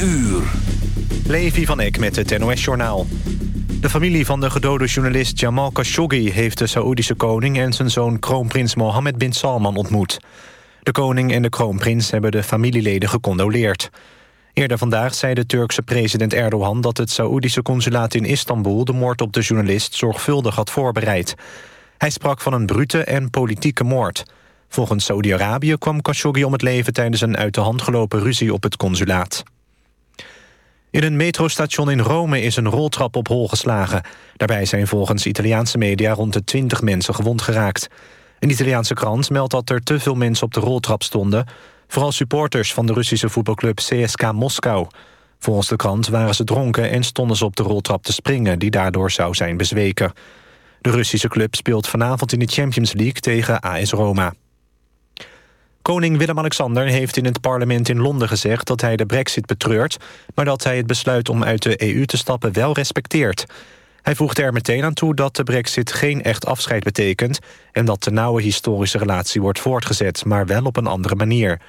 uur. Levi van Eck met het NOS-journaal. De familie van de gedode journalist Jamal Khashoggi... heeft de Saoedische koning en zijn zoon kroonprins Mohammed bin Salman ontmoet. De koning en de kroonprins hebben de familieleden gecondoleerd. Eerder vandaag zei de Turkse president Erdogan... dat het Saoedische consulaat in Istanbul... de moord op de journalist zorgvuldig had voorbereid. Hij sprak van een brute en politieke moord... Volgens Saudi-Arabië kwam Khashoggi om het leven... tijdens een uit de hand gelopen ruzie op het consulaat. In een metrostation in Rome is een roltrap op hol geslagen. Daarbij zijn volgens Italiaanse media rond de 20 mensen gewond geraakt. Een Italiaanse krant meldt dat er te veel mensen op de roltrap stonden... vooral supporters van de Russische voetbalclub CSK Moskou. Volgens de krant waren ze dronken en stonden ze op de roltrap te springen... die daardoor zou zijn bezweken. De Russische club speelt vanavond in de Champions League tegen AS Roma. Koning Willem-Alexander heeft in het parlement in Londen gezegd... dat hij de brexit betreurt, maar dat hij het besluit om uit de EU te stappen wel respecteert. Hij voegde er meteen aan toe dat de brexit geen echt afscheid betekent... en dat de nauwe historische relatie wordt voortgezet, maar wel op een andere manier.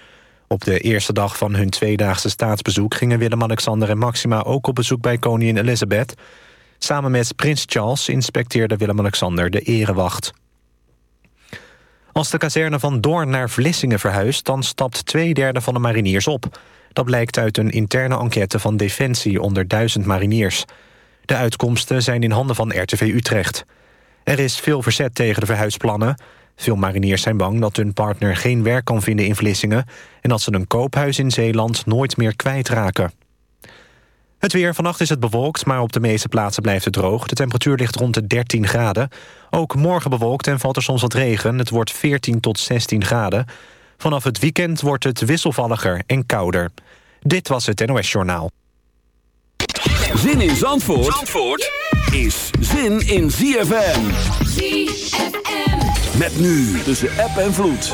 Op de eerste dag van hun tweedaagse staatsbezoek... gingen Willem-Alexander en Maxima ook op bezoek bij koningin Elizabeth. Samen met prins Charles inspecteerde Willem-Alexander de erewacht. Als de kazerne van Doorn naar Vlissingen verhuist... dan stapt twee derde van de mariniers op. Dat blijkt uit een interne enquête van Defensie onder duizend mariniers. De uitkomsten zijn in handen van RTV Utrecht. Er is veel verzet tegen de verhuisplannen. Veel mariniers zijn bang dat hun partner geen werk kan vinden in Vlissingen... en dat ze een koophuis in Zeeland nooit meer kwijtraken. Het weer. Vannacht is het bewolkt, maar op de meeste plaatsen blijft het droog. De temperatuur ligt rond de 13 graden. Ook morgen bewolkt en valt er soms wat regen. Het wordt 14 tot 16 graden. Vanaf het weekend wordt het wisselvalliger en kouder. Dit was het NOS Journaal. Zin in Zandvoort, Zandvoort is zin in ZFM. ZFM. Met nu tussen app en vloed.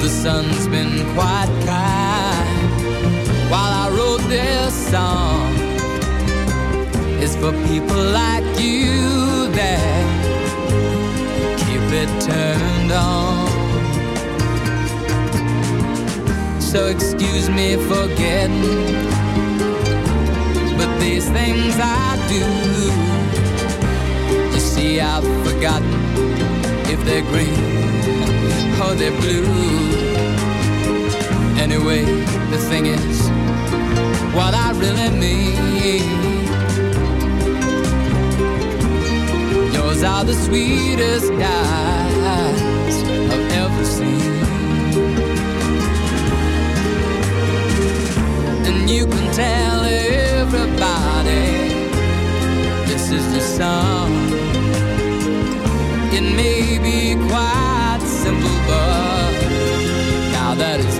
the sun's been quite kind while I wrote this song. It's for people like you that keep it turned on. So excuse me for getting but these things I do. You see, I've forgotten if they're green how they're blue. Anyway, the thing is, what I really mean. Yours are the sweetest eyes I've ever seen. And you can tell everybody this is the song. It may be quiet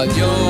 While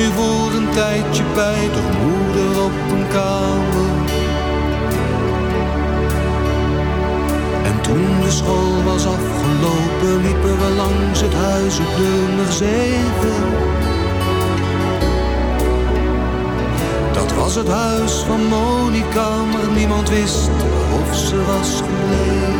nu voor een tijdje bij de moeder op een kamer. En toen de school was afgelopen liepen we langs het huis op nummer 7. Dat was het huis van Monica, maar niemand wist of ze was gebleven.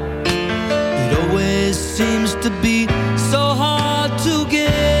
Seems to be so hard to give.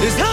Is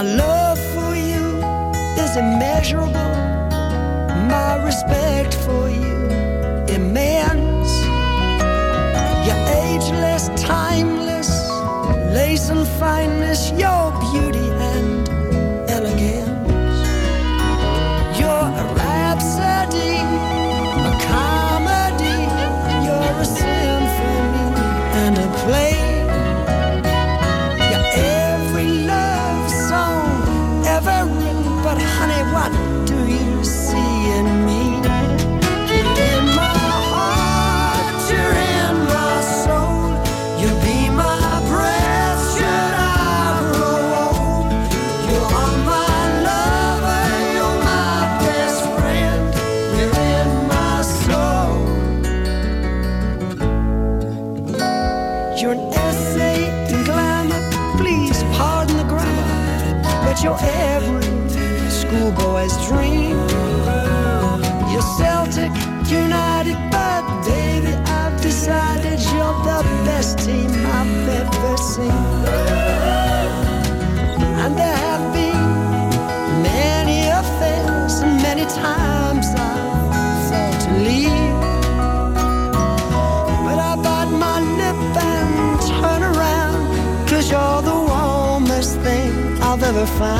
our love I've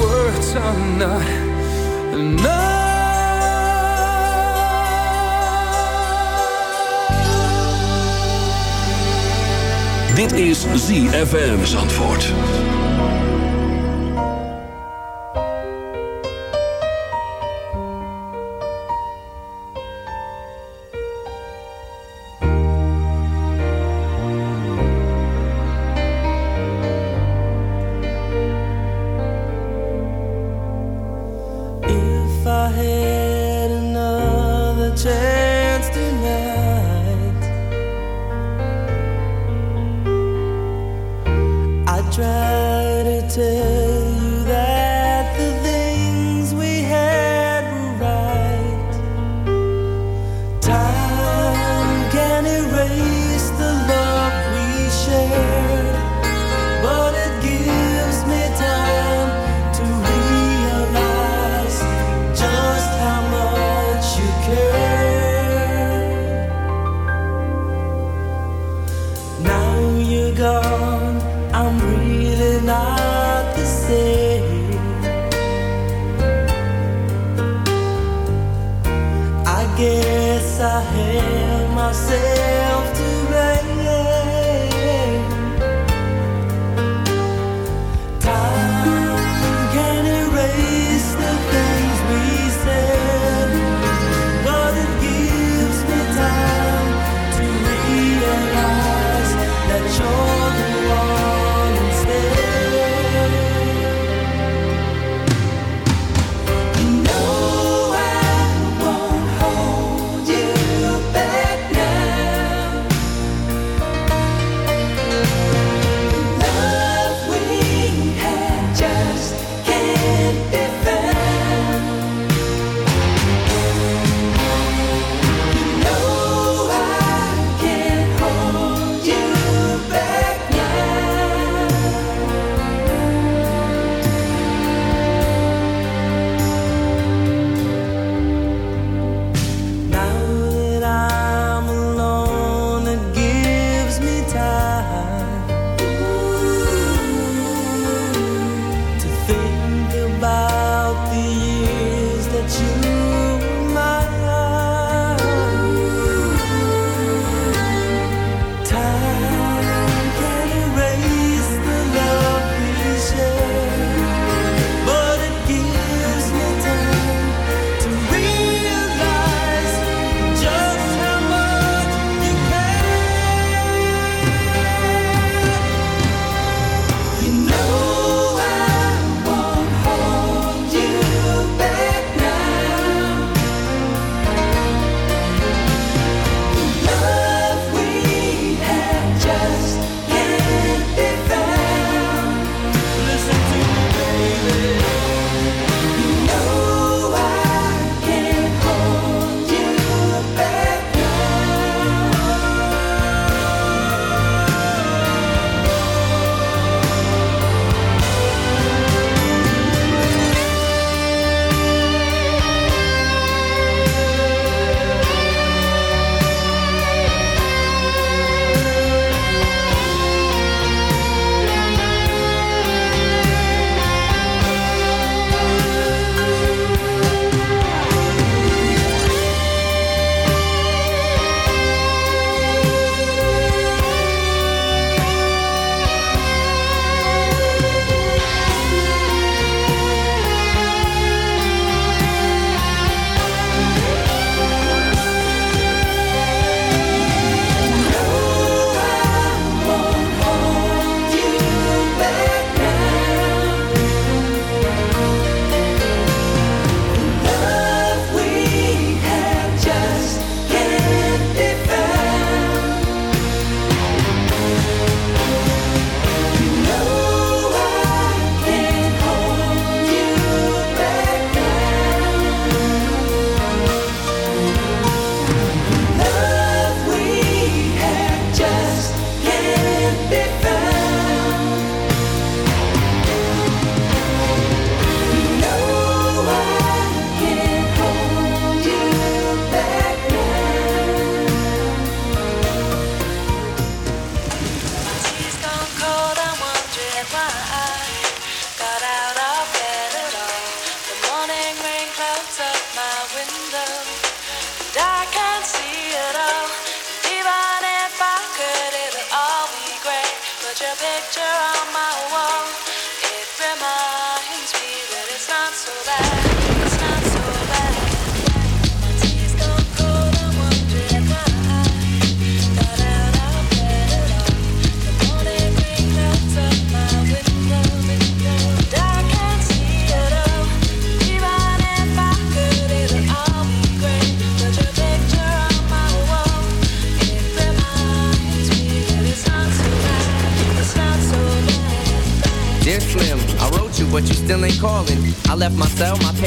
words are not enough Dit is ZFM Zandvoort.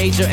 Pager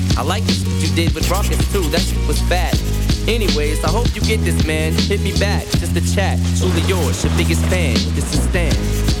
I like the shit you did with Rawkus too, that shit was bad. Anyways, I hope you get this, man. Hit me back, just a chat. Truly yours, your biggest fan. This is Stan.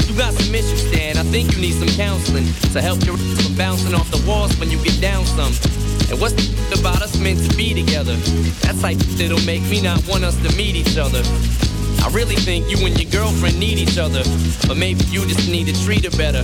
You got some issues, Stan. I think you need some counseling to help your from bouncing off the walls when you get down some. And what's the about us meant to be together? That's like that'll make me not want us to meet each other. I really think you and your girlfriend need each other, but maybe you just need to treat her better.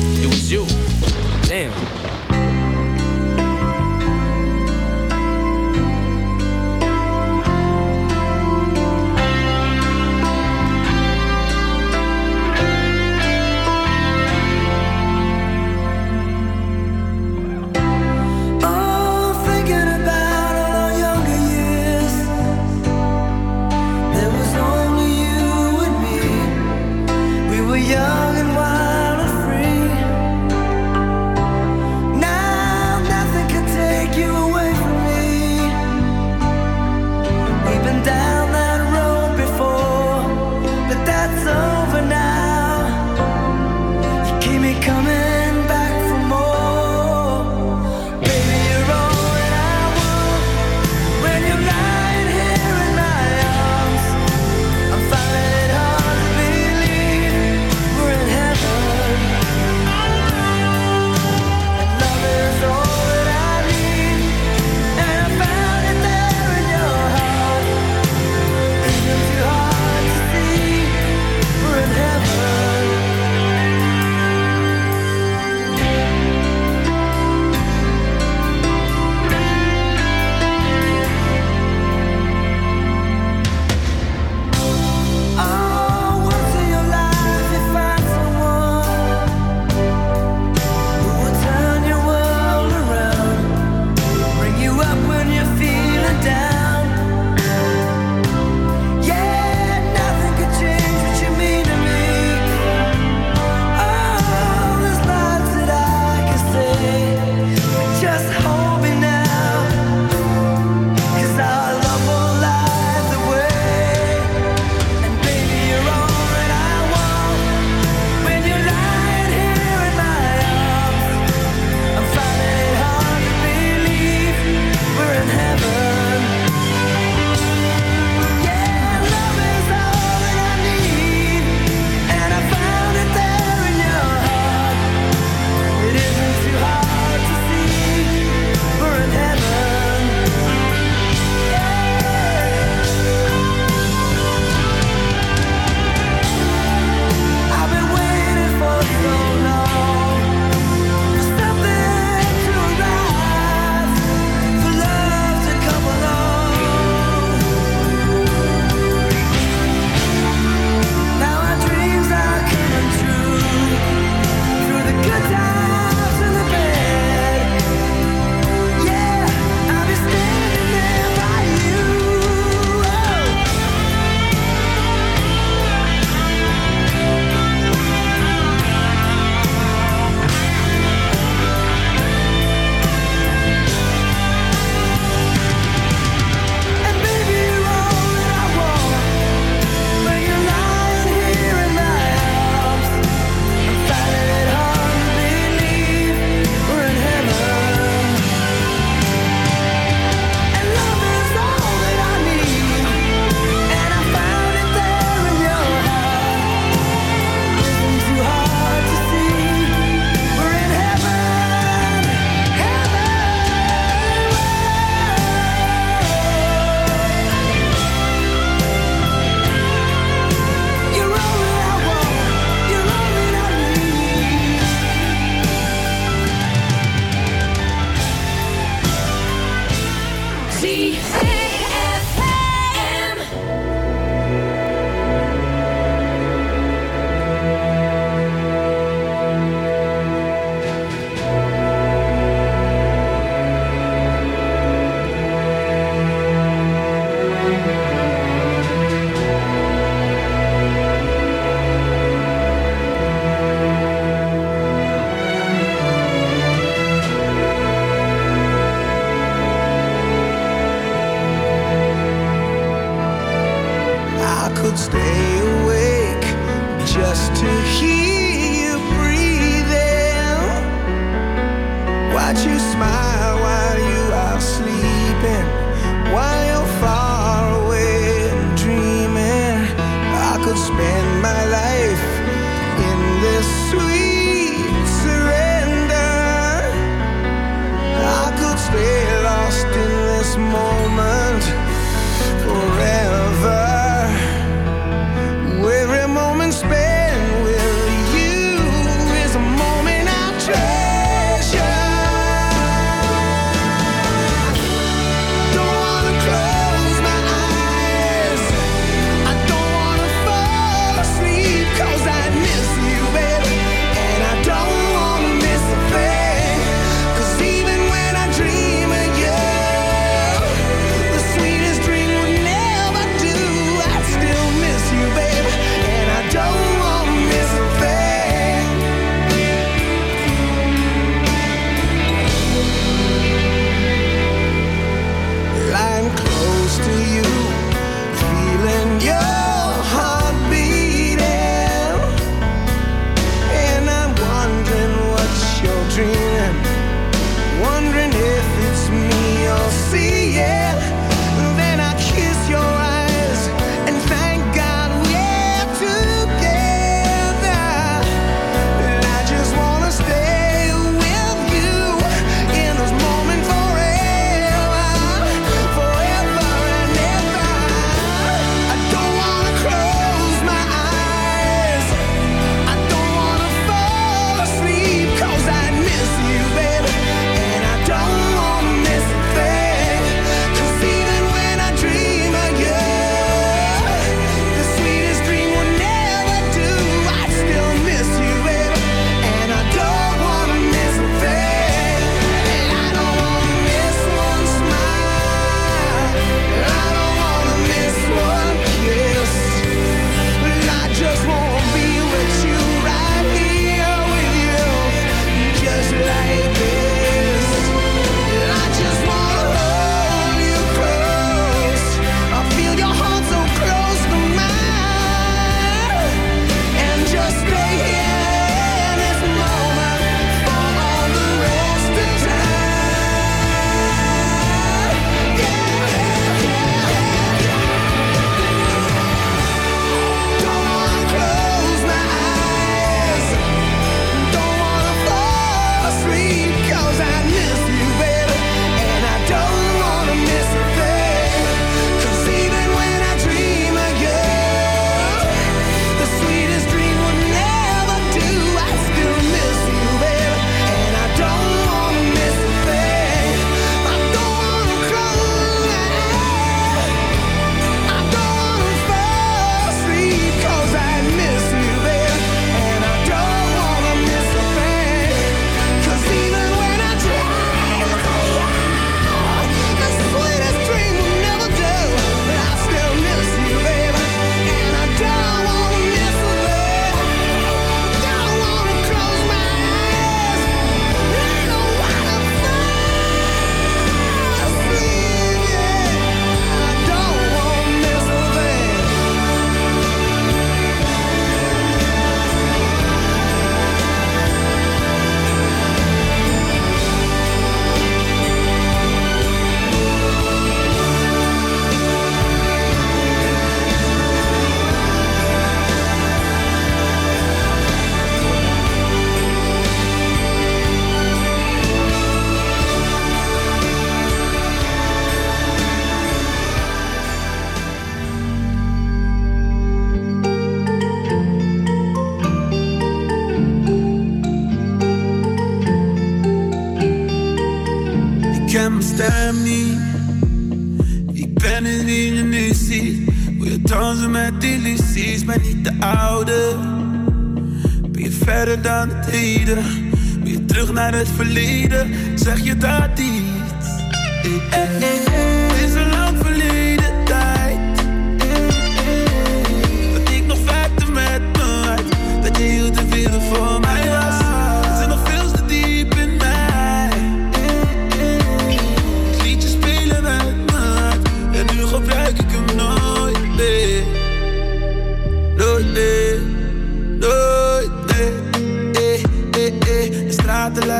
it was you. Damn. ben een die je nu ziet. Wil je dansen met illusies, maar niet de oude. Ben je verder dan het heden? Ben je terug naar het verleden? Zeg je dat iets?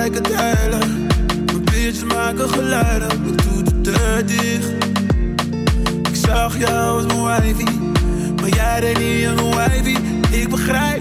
lijken delen. Mijn maken geluiden, ik doe de deur dicht. Ik zag jou als mijn wifey, maar jij deed niet aan mijn wifey. Ik begrijp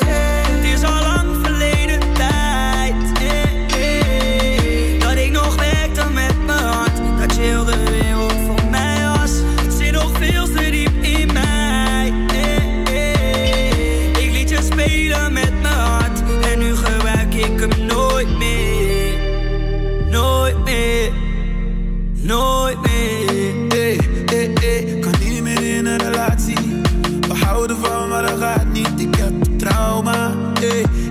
Nooit meer. Hey, hey, hey, kan niet meer in een relatie. We houden van, maar dat gaat niet. Ik heb trauma.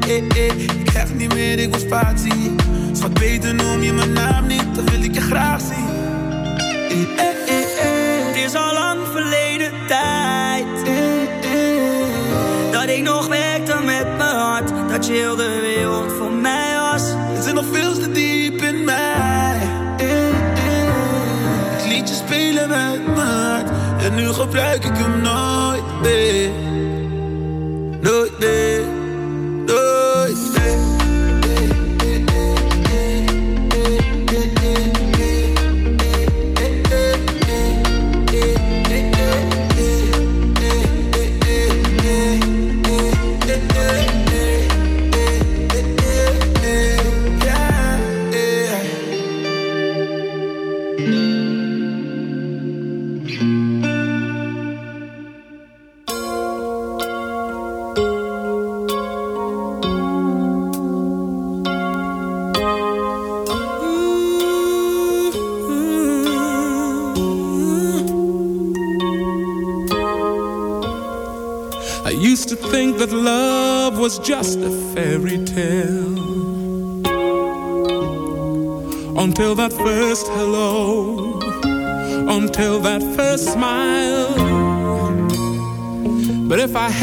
Ik krijg niet meer, ik wil spatie. Schat, beter noem je mijn naam niet, dan wil ik je graag zien. Het is al lang verleden tijd. Dat ik nog werkte met mijn hart. Dat je heel de En nu gebruik ik hem nooit meer. Nooit meer.